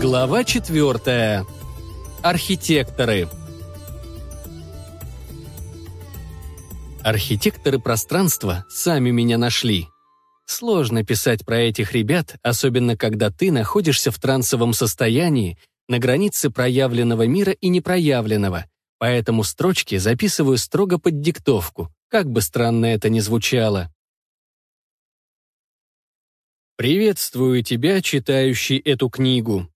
Глава четвертая. Архитекторы. Архитекторы пространства сами меня нашли. Сложно писать про этих ребят, особенно когда ты находишься в трансовом состоянии, на границе проявленного мира и непроявленного, поэтому строчки записываю строго под диктовку, как бы странно это ни звучало. Приветствую тебя, читающий эту книгу.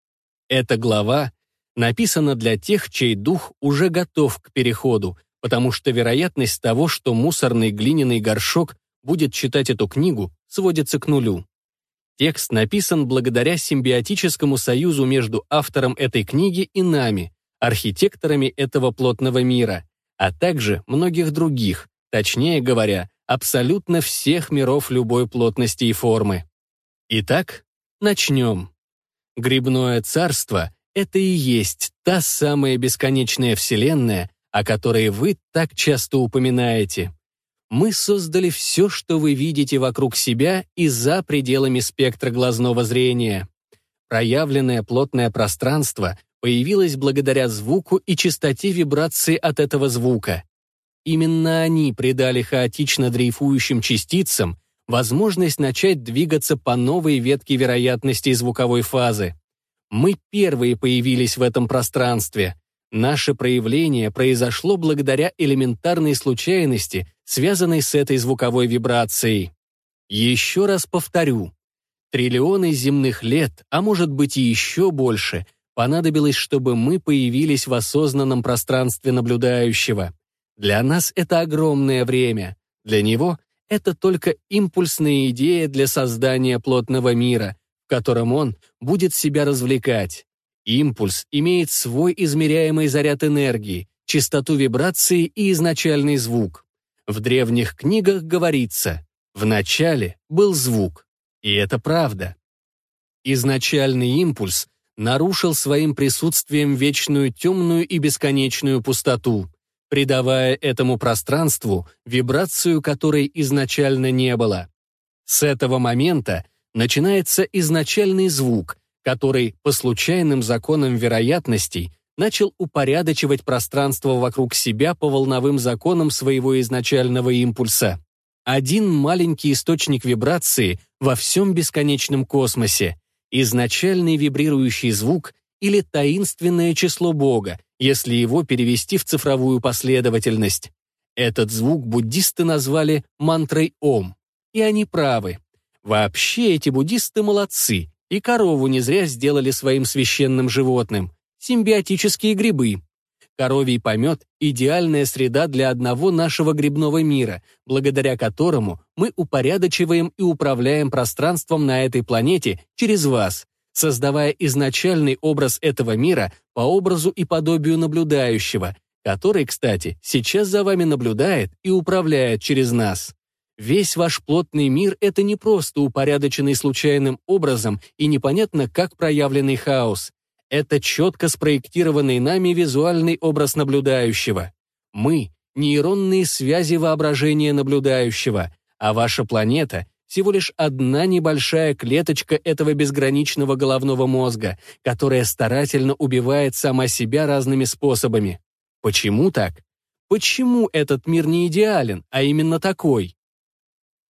Эта глава написана для тех, чей дух уже готов к переходу, потому что вероятность того, что мусорный глиняный горшок будет читать эту книгу, сводится к нулю. Текст написан благодаря симбиотическому союзу между автором этой книги и нами, архитекторами этого плотного мира, а также многих других, точнее говоря, абсолютно всех миров любой плотности и формы. Итак, начнем. Грибное царство — это и есть та самая бесконечная вселенная, о которой вы так часто упоминаете. Мы создали все, что вы видите вокруг себя и за пределами спектра глазного зрения. Проявленное плотное пространство появилось благодаря звуку и частоте вибрации от этого звука. Именно они придали хаотично дрейфующим частицам возможность начать двигаться по новой ветке вероятности звуковой фазы. Мы первые появились в этом пространстве. Наше проявление произошло благодаря элементарной случайности, связанной с этой звуковой вибрацией. Еще раз повторю. Триллионы земных лет, а может быть и еще больше, понадобилось, чтобы мы появились в осознанном пространстве наблюдающего. Для нас это огромное время. Для него это только импульсная идея для создания плотного мира, в котором он будет себя развлекать. Импульс имеет свой измеряемый заряд энергии, частоту вибрации и изначальный звук. В древних книгах говорится «в начале был звук», и это правда. Изначальный импульс нарушил своим присутствием вечную темную и бесконечную пустоту придавая этому пространству вибрацию, которой изначально не было. С этого момента начинается изначальный звук, который по случайным законам вероятностей начал упорядочивать пространство вокруг себя по волновым законам своего изначального импульса. Один маленький источник вибрации во всем бесконечном космосе, изначальный вибрирующий звук или таинственное число Бога, если его перевести в цифровую последовательность. Этот звук буддисты назвали мантрой Ом. И они правы. Вообще эти буддисты молодцы, и корову не зря сделали своим священным животным. Симбиотические грибы. Коровий помет – идеальная среда для одного нашего грибного мира, благодаря которому мы упорядочиваем и управляем пространством на этой планете через вас, создавая изначальный образ этого мира по образу и подобию наблюдающего, который, кстати, сейчас за вами наблюдает и управляет через нас. Весь ваш плотный мир — это не просто упорядоченный случайным образом и непонятно как проявленный хаос. Это четко спроектированный нами визуальный образ наблюдающего. Мы — нейронные связи воображения наблюдающего, а ваша планета всего лишь одна небольшая клеточка этого безграничного головного мозга, которая старательно убивает сама себя разными способами. Почему так? Почему этот мир не идеален, а именно такой?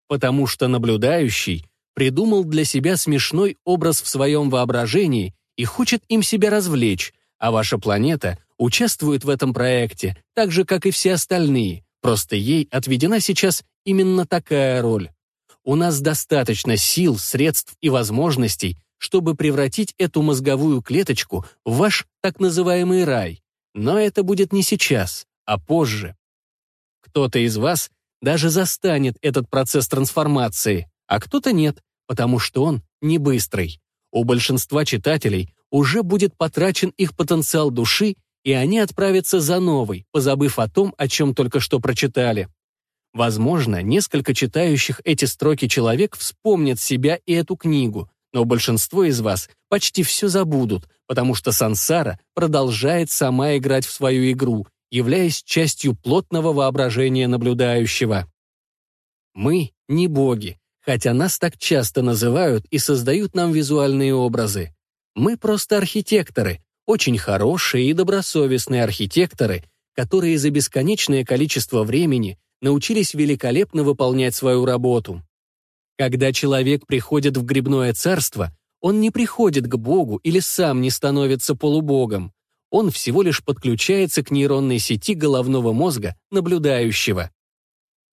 Потому что наблюдающий придумал для себя смешной образ в своем воображении и хочет им себя развлечь, а ваша планета участвует в этом проекте, так же, как и все остальные, просто ей отведена сейчас именно такая роль у нас достаточно сил, средств и возможностей, чтобы превратить эту мозговую клеточку в ваш так называемый рай. Но это будет не сейчас, а позже. Кто-то из вас даже застанет этот процесс трансформации, а кто-то нет, потому что он не быстрый. У большинства читателей уже будет потрачен их потенциал души, и они отправятся за новой, позабыв о том, о чем только что прочитали. Возможно, несколько читающих эти строки человек вспомнят себя и эту книгу, но большинство из вас почти все забудут, потому что сансара продолжает сама играть в свою игру, являясь частью плотного воображения наблюдающего. Мы не боги, хотя нас так часто называют и создают нам визуальные образы. Мы просто архитекторы, очень хорошие и добросовестные архитекторы, которые за бесконечное количество времени научились великолепно выполнять свою работу. Когда человек приходит в грибное царство, он не приходит к Богу или сам не становится полубогом. Он всего лишь подключается к нейронной сети головного мозга, наблюдающего.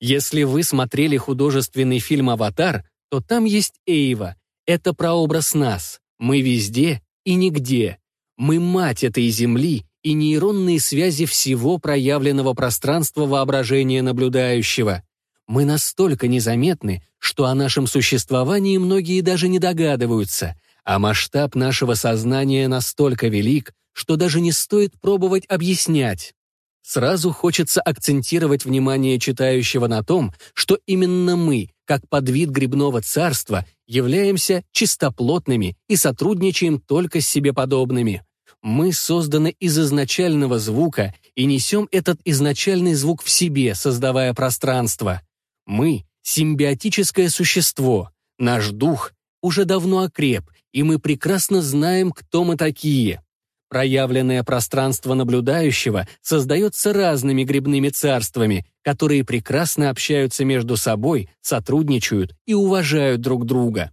Если вы смотрели художественный фильм «Аватар», то там есть Эйва. Это прообраз нас. Мы везде и нигде. Мы мать этой Земли и нейронные связи всего проявленного пространства воображения наблюдающего. Мы настолько незаметны, что о нашем существовании многие даже не догадываются, а масштаб нашего сознания настолько велик, что даже не стоит пробовать объяснять. Сразу хочется акцентировать внимание читающего на том, что именно мы, как подвид грибного царства, являемся чистоплотными и сотрудничаем только с себе подобными. Мы созданы из изначального звука и несем этот изначальный звук в себе, создавая пространство. Мы — симбиотическое существо. Наш дух уже давно окреп, и мы прекрасно знаем, кто мы такие. Проявленное пространство наблюдающего создается разными грибными царствами, которые прекрасно общаются между собой, сотрудничают и уважают друг друга.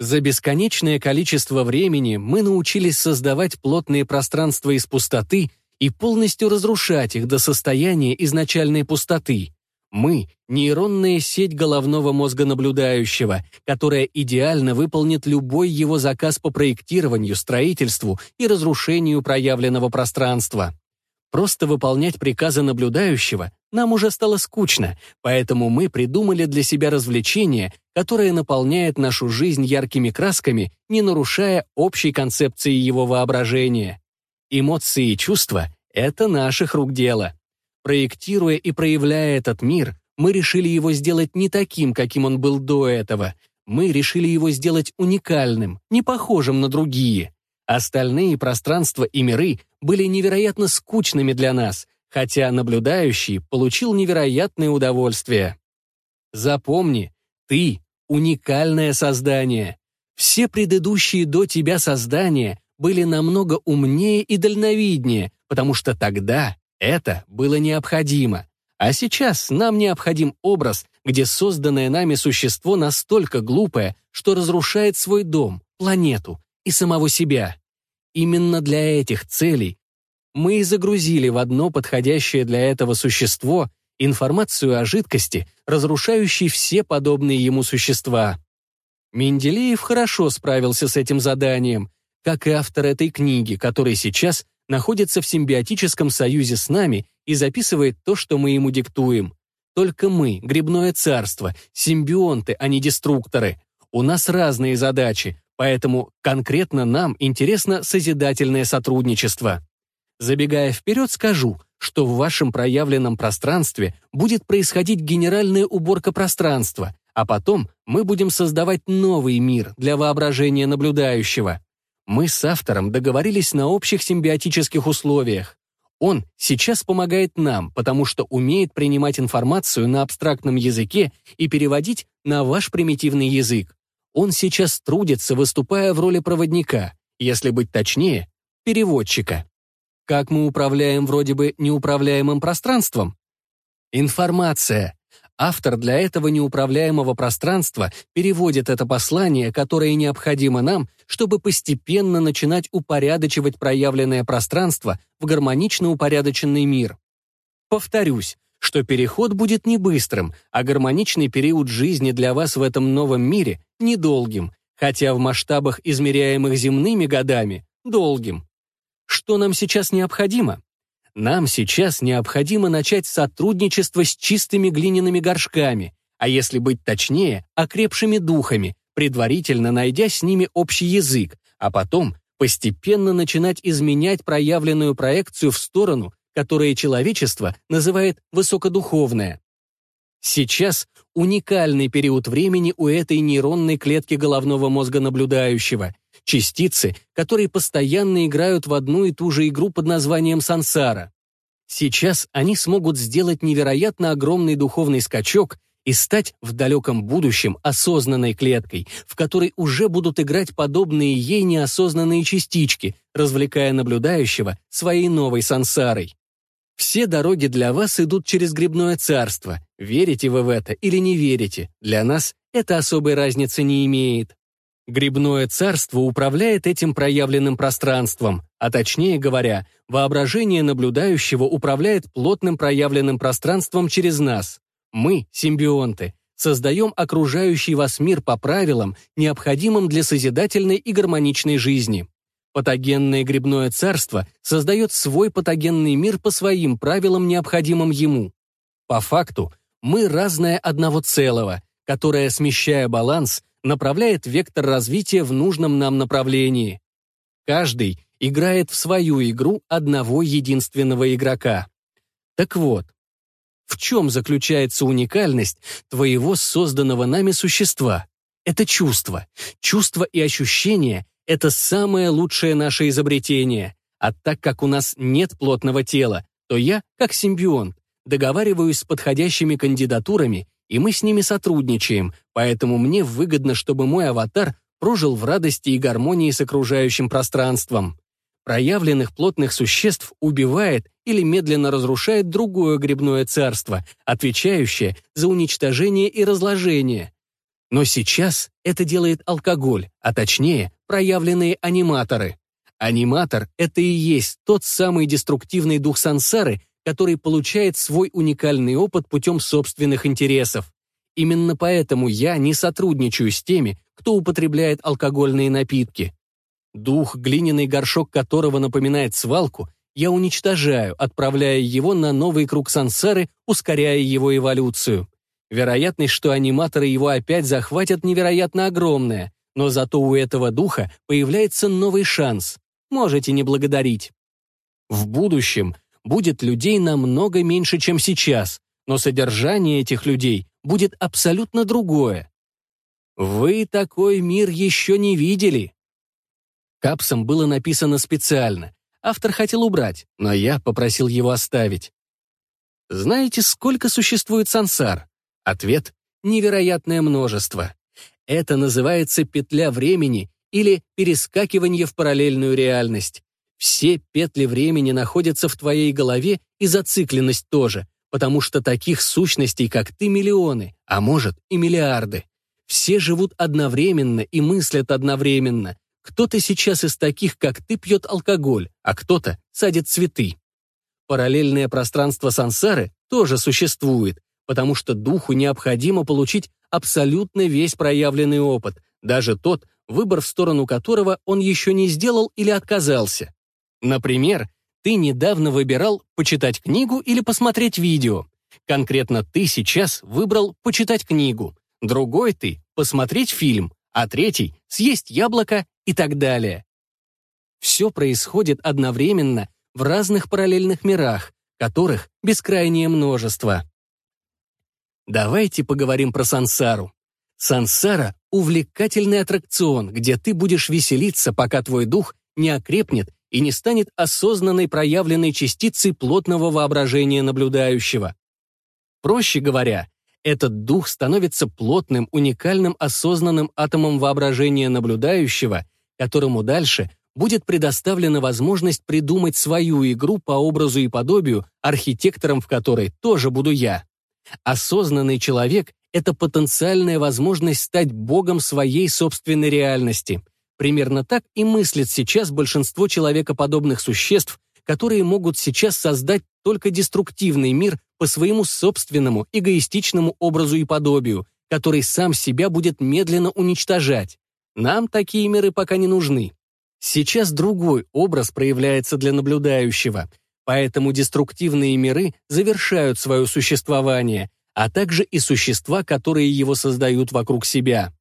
За бесконечное количество времени мы научились создавать плотные пространства из пустоты и полностью разрушать их до состояния изначальной пустоты. Мы — нейронная сеть головного мозга наблюдающего, которая идеально выполнит любой его заказ по проектированию, строительству и разрушению проявленного пространства. Просто выполнять приказы наблюдающего нам уже стало скучно, поэтому мы придумали для себя развлечение, которое наполняет нашу жизнь яркими красками, не нарушая общей концепции его воображения. Эмоции и чувства — это наших рук дело. Проектируя и проявляя этот мир, мы решили его сделать не таким, каким он был до этого. Мы решили его сделать уникальным, не похожим на другие. Остальные пространства и миры были невероятно скучными для нас, хотя наблюдающий получил невероятное удовольствие. Запомни, ты — уникальное создание. Все предыдущие до тебя создания были намного умнее и дальновиднее, потому что тогда это было необходимо. А сейчас нам необходим образ, где созданное нами существо настолько глупое, что разрушает свой дом, планету и самого себя. Именно для этих целей мы и загрузили в одно подходящее для этого существо информацию о жидкости, разрушающей все подобные ему существа. Менделеев хорошо справился с этим заданием, как и автор этой книги, который сейчас находится в симбиотическом союзе с нами и записывает то, что мы ему диктуем. Только мы, грибное царство, симбионты, а не деструкторы. У нас разные задачи, Поэтому конкретно нам интересно созидательное сотрудничество. Забегая вперед, скажу, что в вашем проявленном пространстве будет происходить генеральная уборка пространства, а потом мы будем создавать новый мир для воображения наблюдающего. Мы с автором договорились на общих симбиотических условиях. Он сейчас помогает нам, потому что умеет принимать информацию на абстрактном языке и переводить на ваш примитивный язык. Он сейчас трудится, выступая в роли проводника, если быть точнее, переводчика. Как мы управляем вроде бы неуправляемым пространством? Информация. Автор для этого неуправляемого пространства переводит это послание, которое необходимо нам, чтобы постепенно начинать упорядочивать проявленное пространство в гармонично упорядоченный мир. Повторюсь, что переход будет не быстрым, а гармоничный период жизни для вас в этом новом мире недолгим, хотя в масштабах, измеряемых земными годами, долгим. Что нам сейчас необходимо? Нам сейчас необходимо начать сотрудничество с чистыми глиняными горшками, а если быть точнее, окрепшими духами, предварительно найдя с ними общий язык, а потом постепенно начинать изменять проявленную проекцию в сторону, которое человечество называет высокодуховное. Сейчас уникальный период времени у этой нейронной клетки головного мозга наблюдающего, частицы, которые постоянно играют в одну и ту же игру под названием сансара. Сейчас они смогут сделать невероятно огромный духовный скачок и стать в далеком будущем осознанной клеткой, в которой уже будут играть подобные ей неосознанные частички, развлекая наблюдающего своей новой сансарой. Все дороги для вас идут через грибное царство. Верите вы в это или не верите, для нас это особой разницы не имеет. Грибное царство управляет этим проявленным пространством, а точнее говоря, воображение наблюдающего управляет плотным проявленным пространством через нас. Мы, симбионты, создаем окружающий вас мир по правилам, необходимым для созидательной и гармоничной жизни. Патогенное грибное царство создает свой патогенный мир по своим правилам, необходимым ему. По факту, мы разное одного целого, которое, смещая баланс, направляет вектор развития в нужном нам направлении. Каждый играет в свою игру одного единственного игрока. Так вот, в чем заключается уникальность твоего созданного нами существа? Это чувство. Чувство и ощущение — это самое лучшее наше изобретение. А так как у нас нет плотного тела, то я, как симбионт, договариваюсь с подходящими кандидатурами и мы с ними сотрудничаем, поэтому мне выгодно, чтобы мой аватар прожил в радости и гармонии с окружающим пространством. Проявленных плотных существ убивает или медленно разрушает другое грибное царство, отвечающее за уничтожение и разложение. Но сейчас это делает алкоголь, а точнее проявленные аниматоры. Аниматор — это и есть тот самый деструктивный дух сансары, который получает свой уникальный опыт путем собственных интересов. Именно поэтому я не сотрудничаю с теми, кто употребляет алкогольные напитки. Дух, глиняный горшок которого напоминает свалку, я уничтожаю, отправляя его на новый круг сансары, ускоряя его эволюцию. Вероятность, что аниматоры его опять захватят, невероятно огромная, но зато у этого духа появляется новый шанс. Можете не благодарить. В будущем будет людей намного меньше, чем сейчас, но содержание этих людей будет абсолютно другое. Вы такой мир еще не видели. Капсом было написано специально. Автор хотел убрать, но я попросил его оставить. Знаете, сколько существует сансар? Ответ — невероятное множество. Это называется петля времени или перескакивание в параллельную реальность. Все петли времени находятся в твоей голове и зацикленность тоже, потому что таких сущностей, как ты, миллионы, а может и миллиарды. Все живут одновременно и мыслят одновременно. Кто-то сейчас из таких, как ты, пьет алкоголь, а кто-то садит цветы. Параллельное пространство сансары тоже существует, потому что духу необходимо получить абсолютно весь проявленный опыт, даже тот, выбор в сторону которого он еще не сделал или отказался. Например, ты недавно выбирал почитать книгу или посмотреть видео. Конкретно ты сейчас выбрал почитать книгу, другой ты — посмотреть фильм, а третий — съесть яблоко и так далее. Все происходит одновременно в разных параллельных мирах, которых бескрайнее множество. Давайте поговорим про сансару. Сансара — увлекательный аттракцион, где ты будешь веселиться, пока твой дух не окрепнет и не станет осознанной проявленной частицей плотного воображения наблюдающего. Проще говоря, этот дух становится плотным, уникальным осознанным атомом воображения наблюдающего, которому дальше будет предоставлена возможность придумать свою игру по образу и подобию, архитектором в которой тоже буду я. Осознанный человек — это потенциальная возможность стать богом своей собственной реальности. Примерно так и мыслит сейчас большинство человекоподобных существ, которые могут сейчас создать только деструктивный мир по своему собственному эгоистичному образу и подобию, который сам себя будет медленно уничтожать. Нам такие миры пока не нужны. Сейчас другой образ проявляется для наблюдающего, поэтому деструктивные миры завершают свое существование, а также и существа, которые его создают вокруг себя.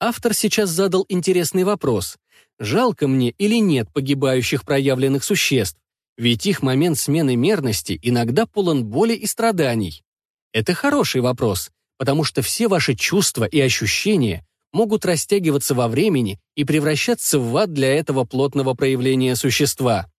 Автор сейчас задал интересный вопрос. Жалко мне или нет погибающих проявленных существ? Ведь их момент смены мерности иногда полон боли и страданий. Это хороший вопрос, потому что все ваши чувства и ощущения могут растягиваться во времени и превращаться в ад для этого плотного проявления существа.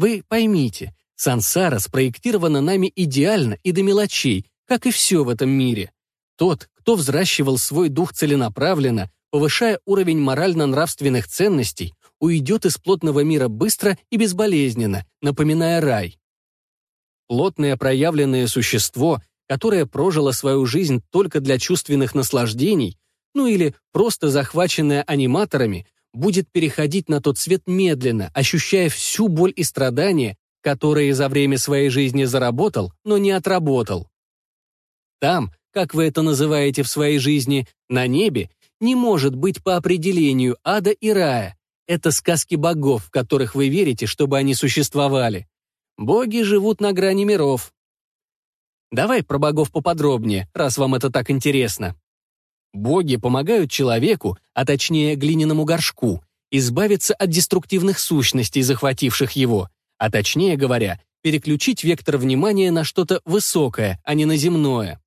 Вы поймите, сансара спроектирована нами идеально и до мелочей, как и все в этом мире. Тот, кто взращивал свой дух целенаправленно, повышая уровень морально-нравственных ценностей, уйдет из плотного мира быстро и безболезненно, напоминая рай. Плотное проявленное существо, которое прожило свою жизнь только для чувственных наслаждений, ну или просто захваченное аниматорами, будет переходить на тот свет медленно, ощущая всю боль и страдания, которые за время своей жизни заработал, но не отработал. Там, как вы это называете в своей жизни, на небе, не может быть по определению ада и рая. Это сказки богов, в которых вы верите, чтобы они существовали. Боги живут на грани миров. Давай про богов поподробнее, раз вам это так интересно. Боги помогают человеку, а точнее глиняному горшку, избавиться от деструктивных сущностей, захвативших его, а точнее говоря, переключить вектор внимания на что-то высокое, а не на земное.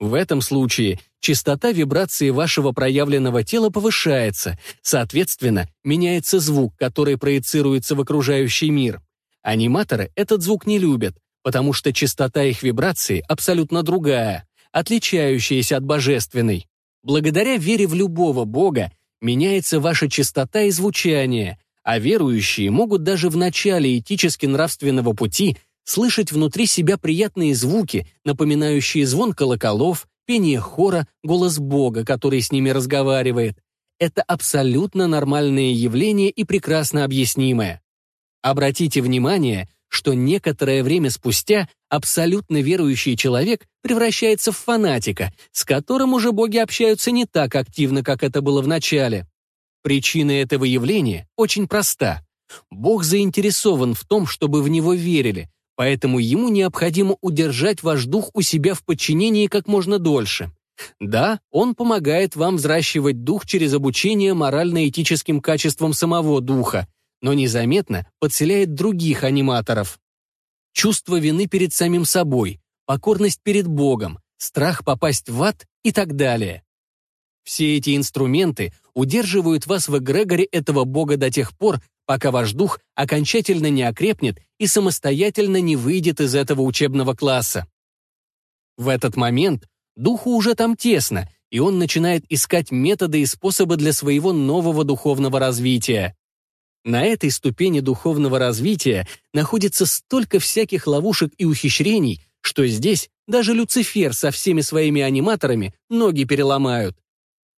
В этом случае частота вибрации вашего проявленного тела повышается, соответственно, меняется звук, который проецируется в окружающий мир. Аниматоры этот звук не любят, потому что частота их вибрации абсолютно другая, отличающаяся от божественной. Благодаря вере в любого бога меняется ваша частота и звучание, а верующие могут даже в начале этически-нравственного пути слышать внутри себя приятные звуки, напоминающие звон колоколов, пение хора, голос Бога, который с ними разговаривает. Это абсолютно нормальное явление и прекрасно объяснимое. Обратите внимание, что некоторое время спустя абсолютно верующий человек превращается в фанатика, с которым уже боги общаются не так активно, как это было в начале. Причина этого явления очень проста. Бог заинтересован в том, чтобы в него верили, поэтому ему необходимо удержать ваш дух у себя в подчинении как можно дольше. Да, он помогает вам взращивать дух через обучение морально-этическим качествам самого духа, но незаметно подселяет других аниматоров. Чувство вины перед самим собой, покорность перед Богом, страх попасть в ад и так далее. Все эти инструменты удерживают вас в эгрегоре этого Бога до тех пор, пока ваш дух окончательно не окрепнет и самостоятельно не выйдет из этого учебного класса. В этот момент духу уже там тесно, и он начинает искать методы и способы для своего нового духовного развития. На этой ступени духовного развития находится столько всяких ловушек и ухищрений, что здесь даже Люцифер со всеми своими аниматорами ноги переломают.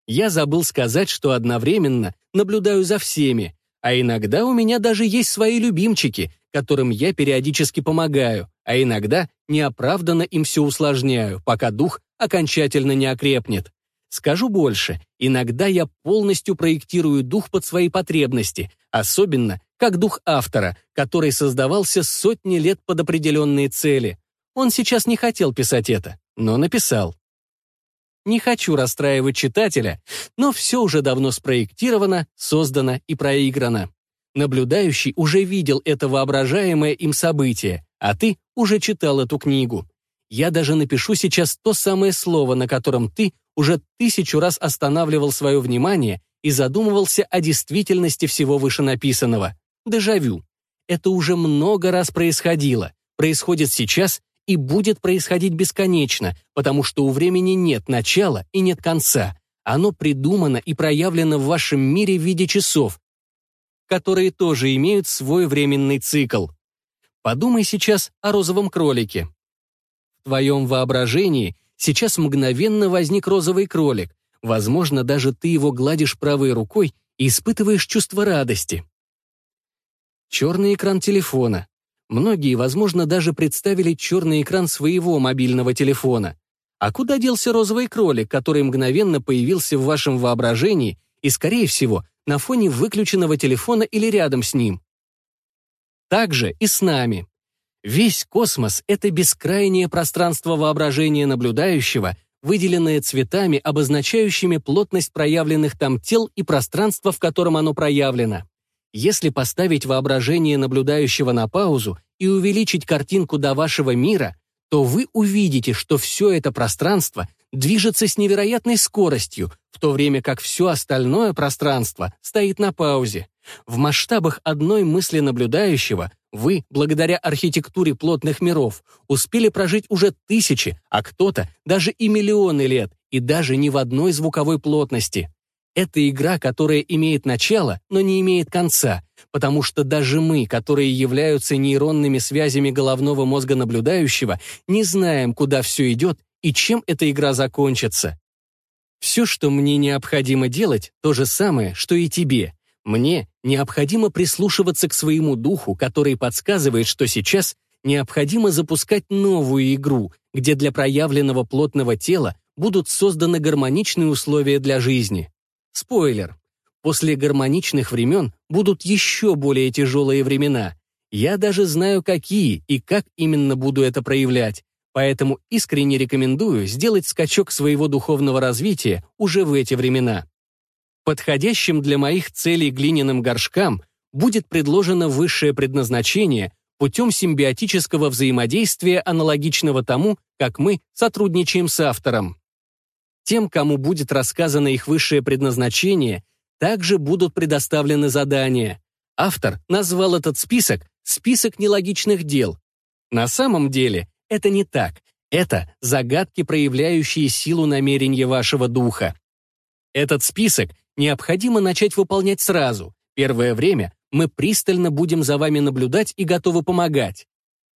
Я забыл сказать, что одновременно наблюдаю за всеми, а иногда у меня даже есть свои любимчики, которым я периодически помогаю, а иногда неоправданно им все усложняю, пока дух окончательно не окрепнет. Скажу больше, иногда я полностью проектирую дух под свои потребности, особенно как дух автора, который создавался сотни лет под определенные цели. Он сейчас не хотел писать это, но написал. Не хочу расстраивать читателя, но все уже давно спроектировано, создано и проиграно. Наблюдающий уже видел это воображаемое им событие, а ты уже читал эту книгу. Я даже напишу сейчас то самое слово, на котором ты уже тысячу раз останавливал свое внимание и задумывался о действительности всего вышенаписанного. Дежавю. Это уже много раз происходило, происходит сейчас и будет происходить бесконечно, потому что у времени нет начала и нет конца. Оно придумано и проявлено в вашем мире в виде часов, которые тоже имеют свой временный цикл. Подумай сейчас о розовом кролике. В твоем воображении сейчас мгновенно возник розовый кролик. Возможно, даже ты его гладишь правой рукой и испытываешь чувство радости. Черный экран телефона. Многие, возможно, даже представили черный экран своего мобильного телефона. А куда делся розовый кролик, который мгновенно появился в вашем воображении и, скорее всего, на фоне выключенного телефона или рядом с ним? Так же и с нами. Весь космос — это бескрайнее пространство воображения наблюдающего, выделенное цветами, обозначающими плотность проявленных там тел и пространство, в котором оно проявлено. Если поставить воображение наблюдающего на паузу и увеличить картинку до вашего мира, то вы увидите, что все это пространство движется с невероятной скоростью, в то время как все остальное пространство стоит на паузе. В масштабах одной мысли наблюдающего Вы, благодаря архитектуре плотных миров, успели прожить уже тысячи, а кто-то даже и миллионы лет, и даже не в одной звуковой плотности. Это игра, которая имеет начало, но не имеет конца, потому что даже мы, которые являются нейронными связями головного мозга наблюдающего, не знаем, куда все идет и чем эта игра закончится. Все, что мне необходимо делать, то же самое, что и тебе. Мне необходимо прислушиваться к своему духу, который подсказывает, что сейчас необходимо запускать новую игру, где для проявленного плотного тела будут созданы гармоничные условия для жизни. Спойлер. После гармоничных времен будут еще более тяжелые времена. Я даже знаю, какие и как именно буду это проявлять, поэтому искренне рекомендую сделать скачок своего духовного развития уже в эти времена. Подходящим для моих целей глиняным горшкам будет предложено высшее предназначение путем симбиотического взаимодействия, аналогичного тому, как мы сотрудничаем с автором. Тем, кому будет рассказано их высшее предназначение, также будут предоставлены задания. Автор назвал этот список «список нелогичных дел». На самом деле это не так. Это загадки, проявляющие силу намерения вашего духа. Этот список необходимо начать выполнять сразу. Первое время мы пристально будем за вами наблюдать и готовы помогать.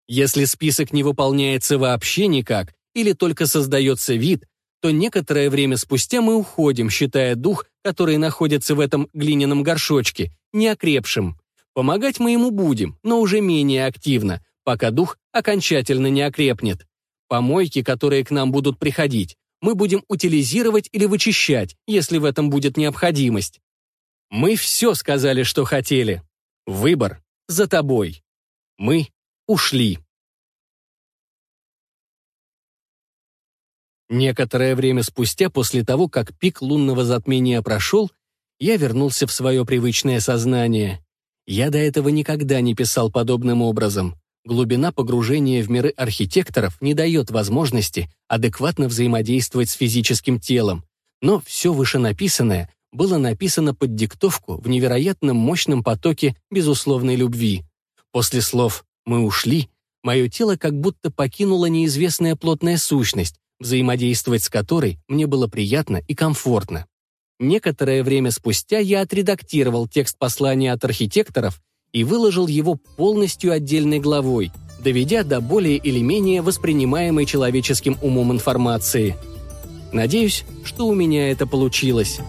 Если список не выполняется вообще никак или только создается вид, то некоторое время спустя мы уходим, считая дух, который находится в этом глиняном горшочке, неокрепшим. Помогать мы ему будем, но уже менее активно, пока дух окончательно не окрепнет. Помойки, которые к нам будут приходить, мы будем утилизировать или вычищать, если в этом будет необходимость. Мы все сказали, что хотели. Выбор за тобой. Мы ушли. Некоторое время спустя, после того, как пик лунного затмения прошел, я вернулся в свое привычное сознание. Я до этого никогда не писал подобным образом. Глубина погружения в миры архитекторов не дает возможности адекватно взаимодействовать с физическим телом, но все вышенаписанное было написано под диктовку в невероятном мощном потоке безусловной любви. После слов «мы ушли» мое тело как будто покинула неизвестная плотная сущность, взаимодействовать с которой мне было приятно и комфортно. Некоторое время спустя я отредактировал текст послания от архитекторов и выложил его полностью отдельной главой, доведя до более или менее воспринимаемой человеческим умом информации. Надеюсь, что у меня это получилось.